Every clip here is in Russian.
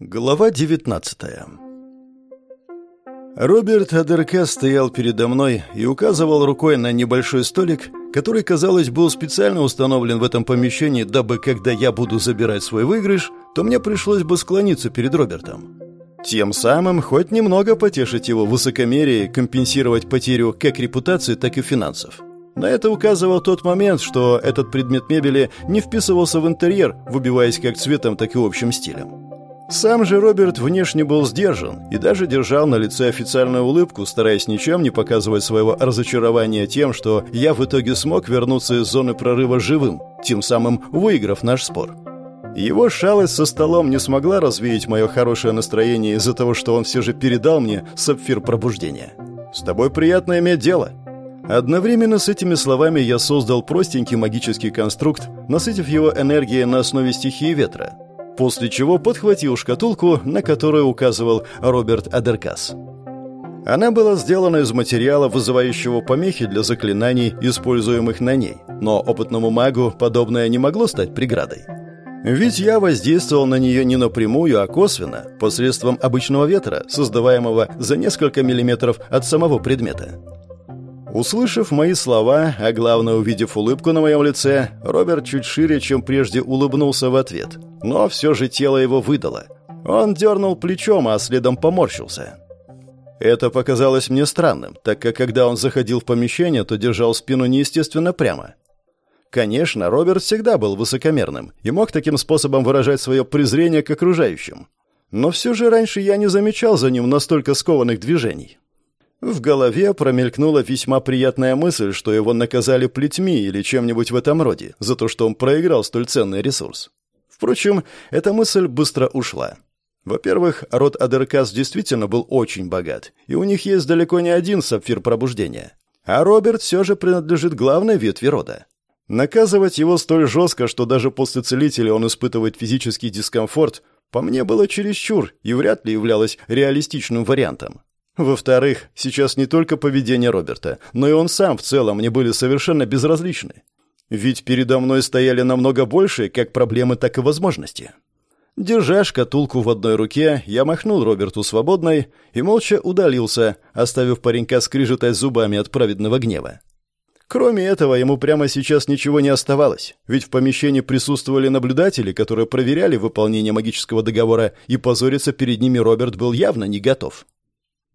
Глава 19 Роберт Адерка стоял передо мной и указывал рукой на небольшой столик, который, казалось, был специально установлен в этом помещении, дабы, когда я буду забирать свой выигрыш, то мне пришлось бы склониться перед Робертом. Тем самым хоть немного потешить его высокомерие и компенсировать потерю как репутации, так и финансов. На это указывал тот момент, что этот предмет мебели не вписывался в интерьер, выбиваясь как цветом, так и общим стилем. Сам же Роберт внешне был сдержан и даже держал на лице официальную улыбку, стараясь ничем не показывать своего разочарования тем, что я в итоге смог вернуться из зоны прорыва живым, тем самым выиграв наш спор. Его шалость со столом не смогла развеять мое хорошее настроение из-за того, что он все же передал мне сапфир пробуждения. «С тобой приятно иметь дело». Одновременно с этими словами я создал простенький магический конструкт, насытив его энергией на основе стихии ветра – после чего подхватил шкатулку, на которую указывал Роберт Адеркас. Она была сделана из материала, вызывающего помехи для заклинаний, используемых на ней, но опытному магу подобное не могло стать преградой. Ведь я воздействовал на нее не напрямую, а косвенно, посредством обычного ветра, создаваемого за несколько миллиметров от самого предмета. Услышав мои слова, а главное увидев улыбку на моем лице, Роберт чуть шире, чем прежде, улыбнулся в ответ. Но все же тело его выдало. Он дернул плечом, а следом поморщился. Это показалось мне странным, так как когда он заходил в помещение, то держал спину неестественно прямо. Конечно, Роберт всегда был высокомерным и мог таким способом выражать свое презрение к окружающим. Но все же раньше я не замечал за ним настолько скованных движений. В голове промелькнула весьма приятная мысль, что его наказали плетьми или чем-нибудь в этом роде, за то, что он проиграл столь ценный ресурс. Впрочем, эта мысль быстро ушла. Во-первых, род Адеркас действительно был очень богат, и у них есть далеко не один сапфир пробуждения. А Роберт все же принадлежит главной ветви рода. Наказывать его столь жестко, что даже после целителя он испытывает физический дискомфорт, по мне было чересчур и вряд ли являлось реалистичным вариантом. Во-вторых, сейчас не только поведение Роберта, но и он сам в целом мне были совершенно безразличны. Ведь передо мной стояли намного больше как проблемы, так и возможности. Держа шкатулку в одной руке, я махнул Роберту свободной и молча удалился, оставив паренька скрижетать зубами от праведного гнева. Кроме этого, ему прямо сейчас ничего не оставалось, ведь в помещении присутствовали наблюдатели, которые проверяли выполнение магического договора, и позориться перед ними Роберт был явно не готов.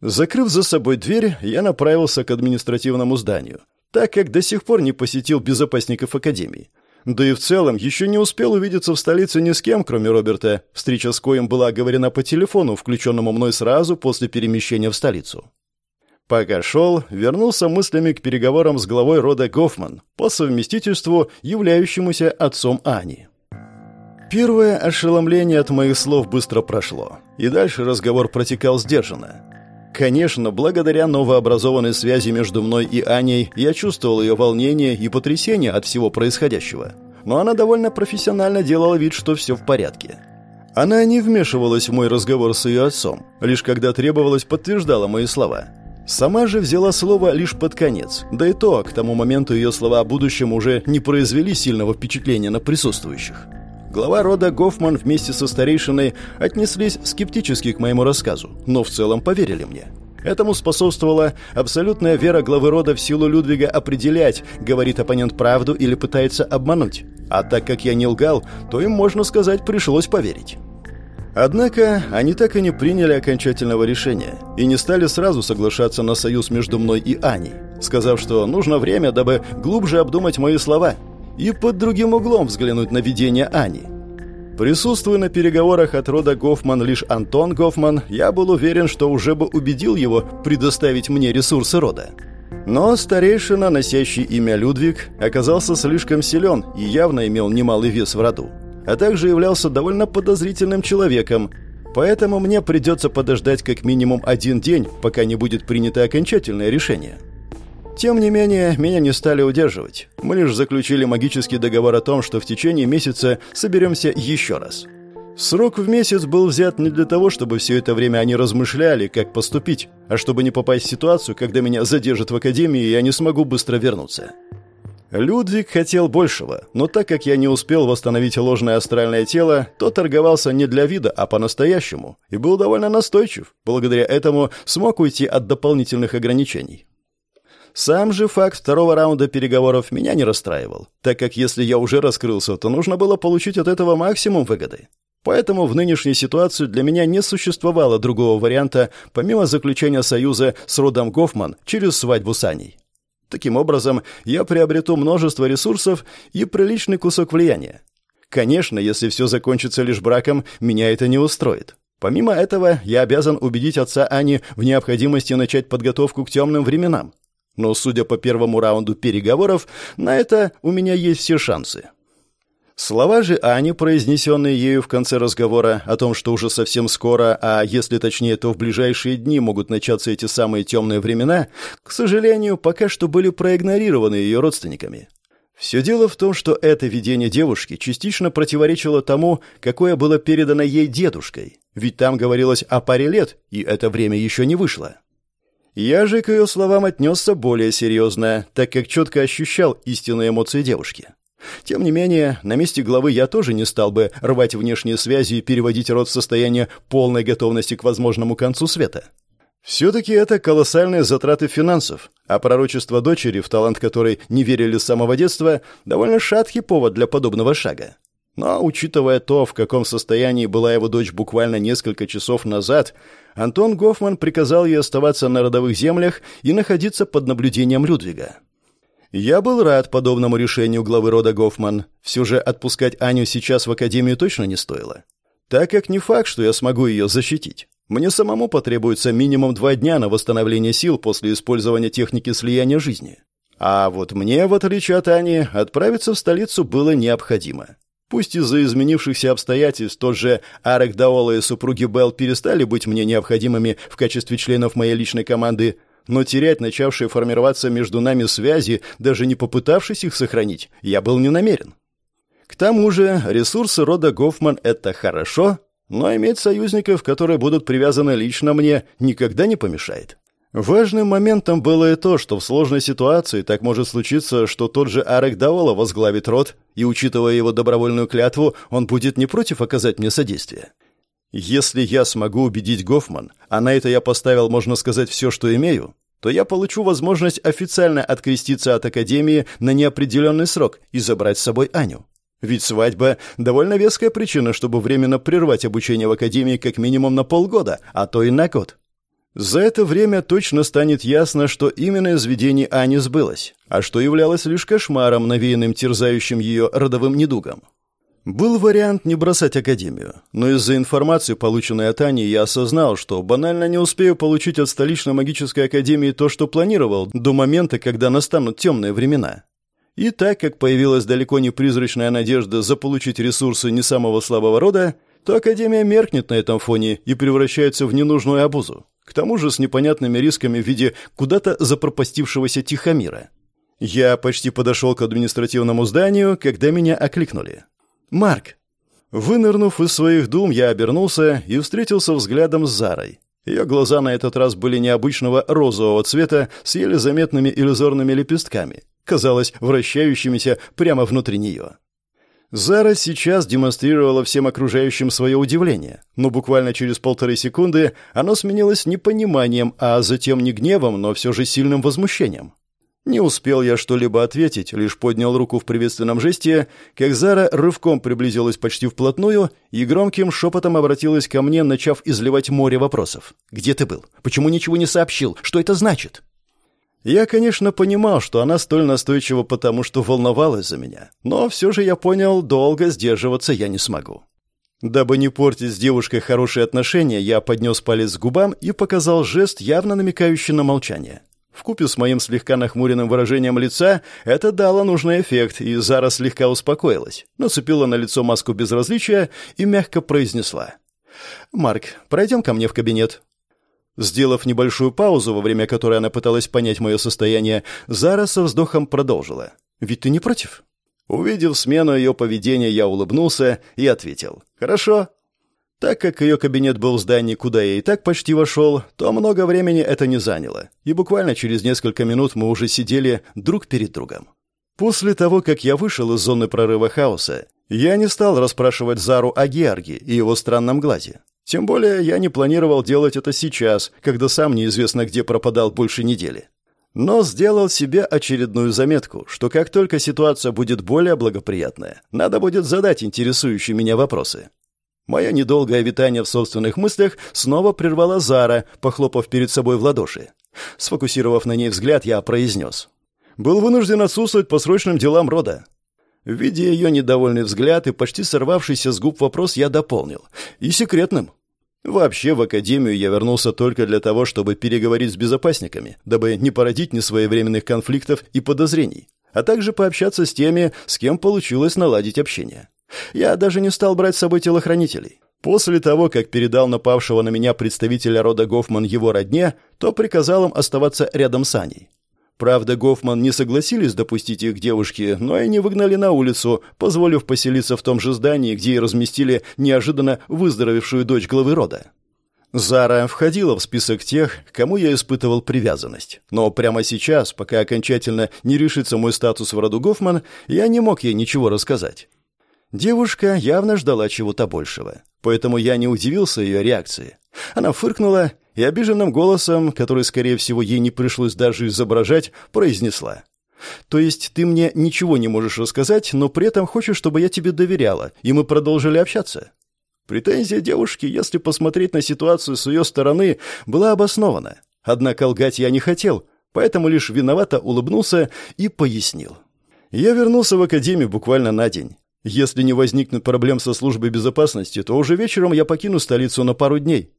Закрыв за собой дверь, я направился к административному зданию, так как до сих пор не посетил безопасников Академии. Да и в целом еще не успел увидеться в столице ни с кем, кроме Роберта, встреча с коем была оговорена по телефону, включенному мной сразу после перемещения в столицу. Пока шел, вернулся мыслями к переговорам с главой рода Гофман, по совместительству являющемуся отцом Ани. Первое ошеломление от моих слов быстро прошло, и дальше разговор протекал сдержанно. Конечно, благодаря новообразованной связи между мной и Аней я чувствовал ее волнение и потрясение от всего происходящего. Но она довольно профессионально делала вид, что все в порядке. Она не вмешивалась в мой разговор с ее отцом, лишь когда требовалось подтверждала мои слова. Сама же взяла слово лишь под конец, да и то, к тому моменту ее слова о будущем уже не произвели сильного впечатления на присутствующих. Глава рода Гофман вместе со старейшиной отнеслись скептически к моему рассказу, но в целом поверили мне. Этому способствовала абсолютная вера главы рода в силу Людвига определять, говорит оппонент правду или пытается обмануть. А так как я не лгал, то им, можно сказать, пришлось поверить. Однако они так и не приняли окончательного решения и не стали сразу соглашаться на союз между мной и Аней, сказав, что нужно время, дабы глубже обдумать мои слова – и под другим углом взглянуть на видение Ани. Присутствуя на переговорах от рода Гофман лишь Антон Гофман, я был уверен, что уже бы убедил его предоставить мне ресурсы рода. Но старейшина, носящий имя Людвиг, оказался слишком силен и явно имел немалый вес в роду, а также являлся довольно подозрительным человеком, поэтому мне придется подождать как минимум один день, пока не будет принято окончательное решение. Тем не менее, меня не стали удерживать. Мы лишь заключили магический договор о том, что в течение месяца соберемся еще раз. Срок в месяц был взят не для того, чтобы все это время они размышляли, как поступить, а чтобы не попасть в ситуацию, когда меня задержат в академии, и я не смогу быстро вернуться. Людвиг хотел большего, но так как я не успел восстановить ложное астральное тело, то торговался не для вида, а по-настоящему, и был довольно настойчив. Благодаря этому смог уйти от дополнительных ограничений. Сам же факт второго раунда переговоров меня не расстраивал, так как если я уже раскрылся, то нужно было получить от этого максимум выгоды. Поэтому в нынешней ситуации для меня не существовало другого варианта, помимо заключения союза с родом Гофман через свадьбу с Аней. Таким образом, я приобрету множество ресурсов и приличный кусок влияния. Конечно, если все закончится лишь браком, меня это не устроит. Помимо этого, я обязан убедить отца Ани в необходимости начать подготовку к темным временам. Но, судя по первому раунду переговоров, на это у меня есть все шансы. Слова же Ани, произнесенные ею в конце разговора о том, что уже совсем скоро, а если точнее, то в ближайшие дни могут начаться эти самые темные времена, к сожалению, пока что были проигнорированы ее родственниками. Все дело в том, что это видение девушки частично противоречило тому, какое было передано ей дедушкой, ведь там говорилось о паре лет, и это время еще не вышло. Я же к ее словам отнесся более серьезно, так как четко ощущал истинные эмоции девушки. Тем не менее, на месте главы я тоже не стал бы рвать внешние связи и переводить род в состояние полной готовности к возможному концу света. Все-таки это колоссальные затраты финансов, а пророчество дочери, в талант которой не верили с самого детства, довольно шаткий повод для подобного шага. Но, учитывая то, в каком состоянии была его дочь буквально несколько часов назад, Антон Гофман приказал ей оставаться на родовых землях и находиться под наблюдением Людвига. Я был рад подобному решению главы рода Гофман. Все же отпускать Аню сейчас в академию точно не стоило. Так как не факт, что я смогу ее защитить. Мне самому потребуется минимум два дня на восстановление сил после использования техники слияния жизни. А вот мне, в отличие от Ани, отправиться в столицу было необходимо. Пусть из-за изменившихся обстоятельств тот же Арек Даола и супруги Белл перестали быть мне необходимыми в качестве членов моей личной команды, но терять начавшие формироваться между нами связи, даже не попытавшись их сохранить, я был не намерен. К тому же ресурсы рода Гофман — это хорошо, но иметь союзников, которые будут привязаны лично мне, никогда не помешает. Важным моментом было и то, что в сложной ситуации так может случиться, что тот же Арек Даола возглавит род, и, учитывая его добровольную клятву, он будет не против оказать мне содействие. Если я смогу убедить Гофман, а на это я поставил, можно сказать, все, что имею, то я получу возможность официально откреститься от Академии на неопределенный срок и забрать с собой Аню. Ведь свадьба – довольно веская причина, чтобы временно прервать обучение в Академии как минимум на полгода, а то и на год. За это время точно станет ясно, что именно из видений Ани сбылось, а что являлось лишь кошмаром, навеянным терзающим ее родовым недугом. Был вариант не бросать академию, но из-за информации, полученной от Ани, я осознал, что банально не успею получить от столичной магической академии то, что планировал, до момента, когда настанут темные времена. И так как появилась далеко не призрачная надежда заполучить ресурсы не самого слабого рода, то академия меркнет на этом фоне и превращается в ненужную обузу. К тому же с непонятными рисками в виде куда-то запропастившегося тихомира. Я почти подошел к административному зданию, когда меня окликнули. «Марк!» Вынырнув из своих дум, я обернулся и встретился взглядом с Зарой. Ее глаза на этот раз были необычного розового цвета с еле заметными иллюзорными лепестками, казалось, вращающимися прямо внутри нее. Зара сейчас демонстрировала всем окружающим свое удивление, но буквально через полторы секунды оно сменилось непониманием, а затем не гневом, но все же сильным возмущением. Не успел я что-либо ответить, лишь поднял руку в приветственном жесте, как Зара рывком приблизилась почти вплотную и громким шепотом обратилась ко мне, начав изливать море вопросов. «Где ты был? Почему ничего не сообщил? Что это значит?» Я, конечно, понимал, что она столь настойчива, потому что волновалась за меня, но все же я понял, долго сдерживаться я не смогу. Дабы не портить с девушкой хорошие отношения, я поднес палец к губам и показал жест, явно намекающий на молчание. Вкупе с моим слегка нахмуренным выражением лица это дало нужный эффект, и Зара слегка успокоилась, нацепила на лицо маску безразличия и мягко произнесла. «Марк, пройдем ко мне в кабинет». Сделав небольшую паузу, во время которой она пыталась понять мое состояние, Зара со вздохом продолжила. «Ведь ты не против?» Увидев смену ее поведения, я улыбнулся и ответил. «Хорошо, так как ее кабинет был в здании, куда я и так почти вошел, то много времени это не заняло, и буквально через несколько минут мы уже сидели друг перед другом. После того, как я вышел из зоны прорыва хаоса, я не стал расспрашивать Зару о Георге и его странном глазе. Тем более я не планировал делать это сейчас, когда сам неизвестно где пропадал больше недели. Но сделал себе очередную заметку, что как только ситуация будет более благоприятная, надо будет задать интересующие меня вопросы. Мое недолгое витание в собственных мыслях снова прервала Зара, похлопав перед собой в ладоши. Сфокусировав на ней взгляд, я произнес. «Был вынужден отсутствовать по срочным делам рода». Видя ее недовольный взгляд и почти сорвавшийся с губ вопрос, я дополнил. «И секретным». Вообще, в академию я вернулся только для того, чтобы переговорить с безопасниками, дабы не породить несвоевременных конфликтов и подозрений, а также пообщаться с теми, с кем получилось наладить общение. Я даже не стал брать с собой телохранителей. После того, как передал напавшего на меня представителя рода Гофман его родне, то приказал им оставаться рядом с Аней. Правда, Гофман не согласились допустить их к девушке, но и не выгнали на улицу, позволив поселиться в том же здании, где и разместили неожиданно выздоровевшую дочь главы рода. Зара входила в список тех, кому я испытывал привязанность. Но прямо сейчас, пока окончательно не решится мой статус в роду Гофман, я не мог ей ничего рассказать. Девушка явно ждала чего-то большего, поэтому я не удивился ее реакции. Она фыркнула и обиженным голосом, который, скорее всего, ей не пришлось даже изображать, произнесла. «То есть ты мне ничего не можешь рассказать, но при этом хочешь, чтобы я тебе доверяла, и мы продолжили общаться?» Претензия девушки, если посмотреть на ситуацию с ее стороны, была обоснована. Однако лгать я не хотел, поэтому лишь виновато улыбнулся и пояснил. Я вернулся в академию буквально на день. Если не возникнет проблем со службой безопасности, то уже вечером я покину столицу на пару дней.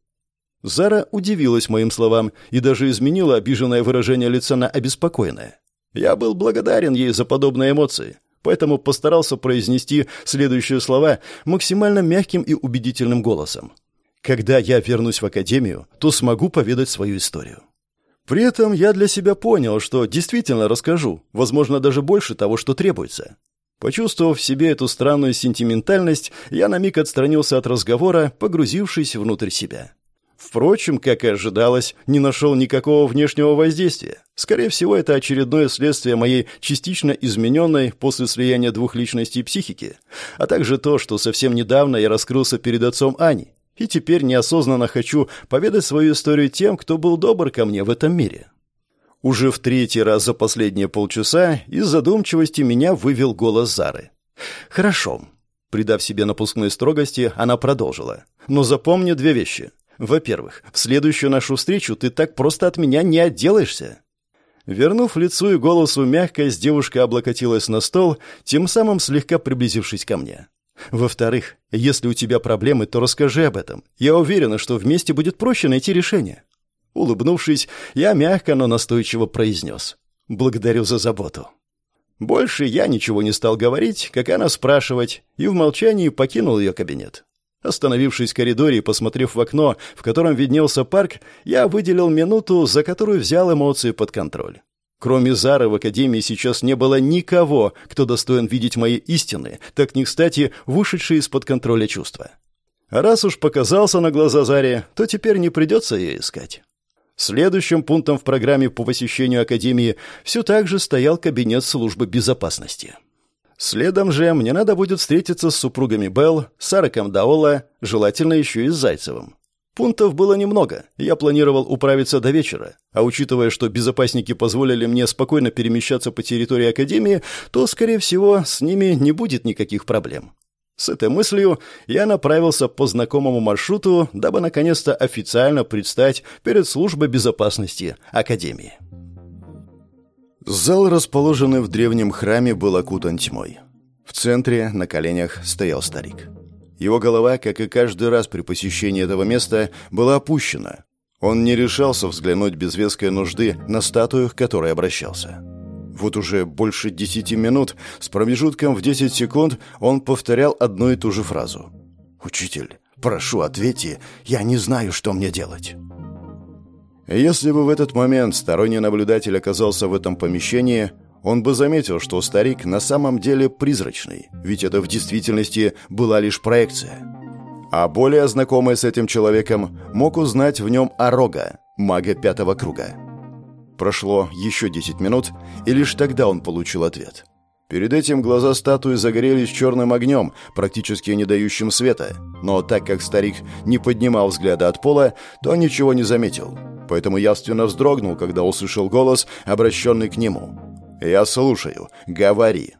Зара удивилась моим словам и даже изменила обиженное выражение лица на обеспокоенное. Я был благодарен ей за подобные эмоции, поэтому постарался произнести следующие слова максимально мягким и убедительным голосом. Когда я вернусь в академию, то смогу поведать свою историю. При этом я для себя понял, что действительно расскажу, возможно, даже больше того, что требуется. Почувствовав в себе эту странную сентиментальность, я на миг отстранился от разговора, погрузившись внутрь себя. Впрочем, как и ожидалось, не нашел никакого внешнего воздействия. Скорее всего, это очередное следствие моей частично измененной после слияния двух личностей психики, а также то, что совсем недавно я раскрылся перед отцом Ани, и теперь неосознанно хочу поведать свою историю тем, кто был добр ко мне в этом мире. Уже в третий раз за последние полчаса из задумчивости меня вывел голос Зары. «Хорошо». Придав себе напускной строгости, она продолжила. «Но запомни две вещи. Во-первых, в следующую нашу встречу ты так просто от меня не отделаешься». Вернув лицу и голосу мягкость, девушка облокотилась на стол, тем самым слегка приблизившись ко мне. «Во-вторых, если у тебя проблемы, то расскажи об этом. Я уверена, что вместе будет проще найти решение». Улыбнувшись, я мягко, но настойчиво произнес. «Благодарю за заботу». Больше я ничего не стал говорить, как она спрашивать, и в молчании покинул ее кабинет. Остановившись в коридоре и посмотрев в окно, в котором виднелся парк, я выделил минуту, за которую взял эмоции под контроль. Кроме Зары в Академии сейчас не было никого, кто достоин видеть мои истины, так не кстати вышедшие из-под контроля чувства. А раз уж показался на глаза Заре, то теперь не придется ее искать. Следующим пунктом в программе по посещению Академии все так же стоял кабинет службы безопасности. Следом же мне надо будет встретиться с супругами Белл, Сараком Даола, желательно еще и с Зайцевым. Пунктов было немного, я планировал управиться до вечера, а учитывая, что безопасники позволили мне спокойно перемещаться по территории Академии, то, скорее всего, с ними не будет никаких проблем. С этой мыслью я направился по знакомому маршруту, дабы наконец-то официально предстать перед службой безопасности Академии. Зал, расположенный в древнем храме, был окутан тьмой. В центре на коленях стоял старик. Его голова, как и каждый раз при посещении этого места, была опущена. Он не решался взглянуть без веской нужды на статую, к которой обращался. Вот уже больше десяти минут, с промежутком в десять секунд, он повторял одну и ту же фразу. «Учитель, прошу, ответьте, я не знаю, что мне делать». Если бы в этот момент сторонний наблюдатель оказался в этом помещении, он бы заметил, что старик на самом деле призрачный, ведь это в действительности была лишь проекция. А более знакомый с этим человеком мог узнать в нем Орога, мага пятого круга. Прошло еще 10 минут, и лишь тогда он получил ответ. Перед этим глаза статуи загорелись черным огнем, практически не дающим света. Но так как старик не поднимал взгляда от пола, то ничего не заметил. Поэтому явственно вздрогнул, когда услышал голос, обращенный к нему. «Я слушаю. Говори».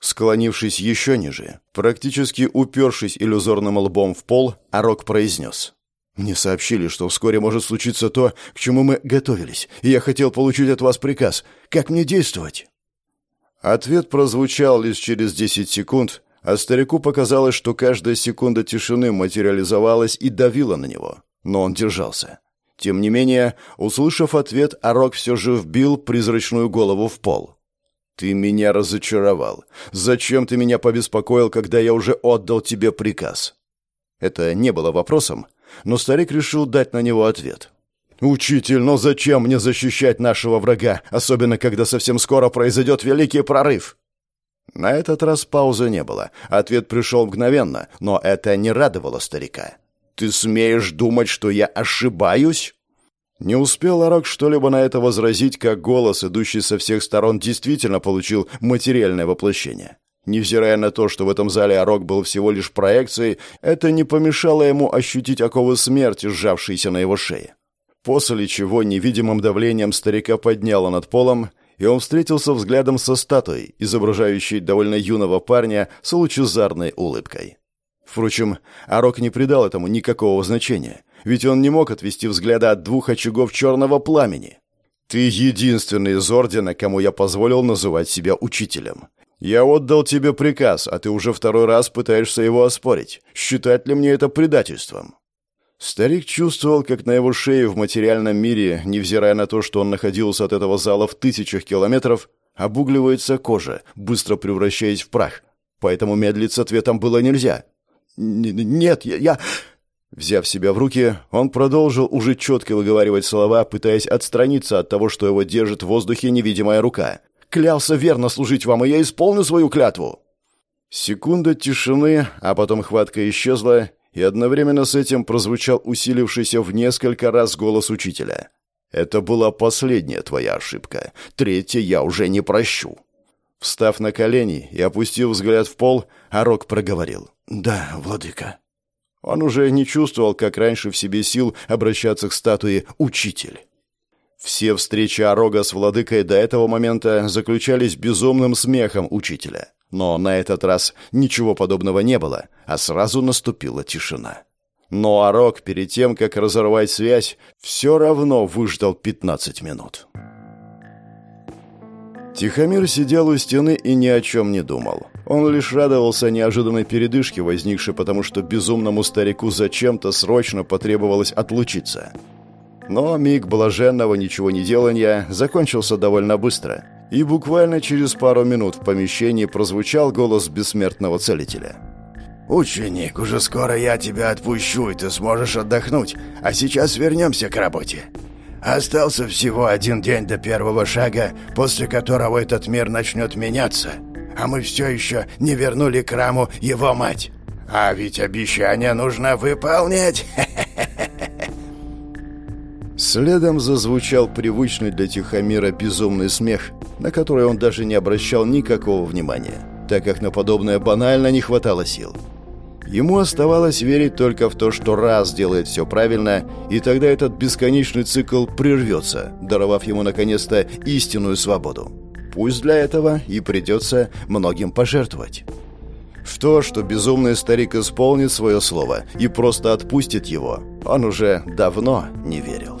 Склонившись еще ниже, практически упершись иллюзорным лбом в пол, Арок произнес. «Мне сообщили, что вскоре может случиться то, к чему мы готовились, и я хотел получить от вас приказ. Как мне действовать?» Ответ прозвучал лишь через 10 секунд, а старику показалось, что каждая секунда тишины материализовалась и давила на него. Но он держался. Тем не менее, услышав ответ, Арок все же вбил призрачную голову в пол. «Ты меня разочаровал. Зачем ты меня побеспокоил, когда я уже отдал тебе приказ?» Это не было вопросом, но старик решил дать на него ответ. «Учитель, но зачем мне защищать нашего врага, особенно когда совсем скоро произойдет великий прорыв?» На этот раз паузы не было. Ответ пришел мгновенно, но это не радовало старика. «Ты смеешь думать, что я ошибаюсь?» Не успел Арок что-либо на это возразить, как голос, идущий со всех сторон, действительно получил материальное воплощение. Невзирая на то, что в этом зале Арок был всего лишь проекцией, это не помешало ему ощутить оковы смерти, сжавшиеся на его шее. После чего невидимым давлением старика подняло над полом, и он встретился взглядом со статуей, изображающей довольно юного парня с лучезарной улыбкой. Впрочем, Арок не придал этому никакого значения, ведь он не мог отвести взгляда от двух очагов черного пламени. «Ты единственный из Ордена, кому я позволил называть себя учителем. Я отдал тебе приказ, а ты уже второй раз пытаешься его оспорить. Считать ли мне это предательством?» Старик чувствовал, как на его шее в материальном мире, невзирая на то, что он находился от этого зала в тысячах километров, обугливается кожа, быстро превращаясь в прах. Поэтому медлить с ответом было нельзя. «Нет, я...», я... Взяв себя в руки, он продолжил уже четко выговаривать слова, пытаясь отстраниться от того, что его держит в воздухе невидимая рука. «Клялся верно служить вам, и я исполню свою клятву!» Секунда тишины, а потом хватка исчезла, и одновременно с этим прозвучал усилившийся в несколько раз голос учителя. «Это была последняя твоя ошибка. Третья я уже не прощу». Встав на колени и опустив взгляд в пол, Арок проговорил. «Да, владыка». Он уже не чувствовал, как раньше в себе сил обращаться к статуе «Учитель». Все встречи Арога с владыкой до этого момента заключались безумным смехом учителя. Но на этот раз ничего подобного не было, а сразу наступила тишина. Но Арок перед тем, как разорвать связь, все равно выждал 15 минут. Тихомир сидел у стены и ни о чем не думал. Он лишь радовался неожиданной передышке, возникшей потому, что безумному старику зачем-то срочно потребовалось отлучиться. Но миг блаженного ничего не делания закончился довольно быстро – и буквально через пару минут в помещении прозвучал голос бессмертного целителя. «Ученик, уже скоро я тебя отпущу, и ты сможешь отдохнуть, а сейчас вернемся к работе. Остался всего один день до первого шага, после которого этот мир начнет меняться, а мы все еще не вернули к Раму его мать. А ведь обещание нужно выполнять!» Следом зазвучал привычный для Тихомира безумный смех, на который он даже не обращал никакого внимания, так как на подобное банально не хватало сил. Ему оставалось верить только в то, что раз делает все правильно, и тогда этот бесконечный цикл прервется, даровав ему наконец-то истинную свободу. Пусть для этого и придется многим пожертвовать. В то, что безумный старик исполнит свое слово и просто отпустит его, он уже давно не верил.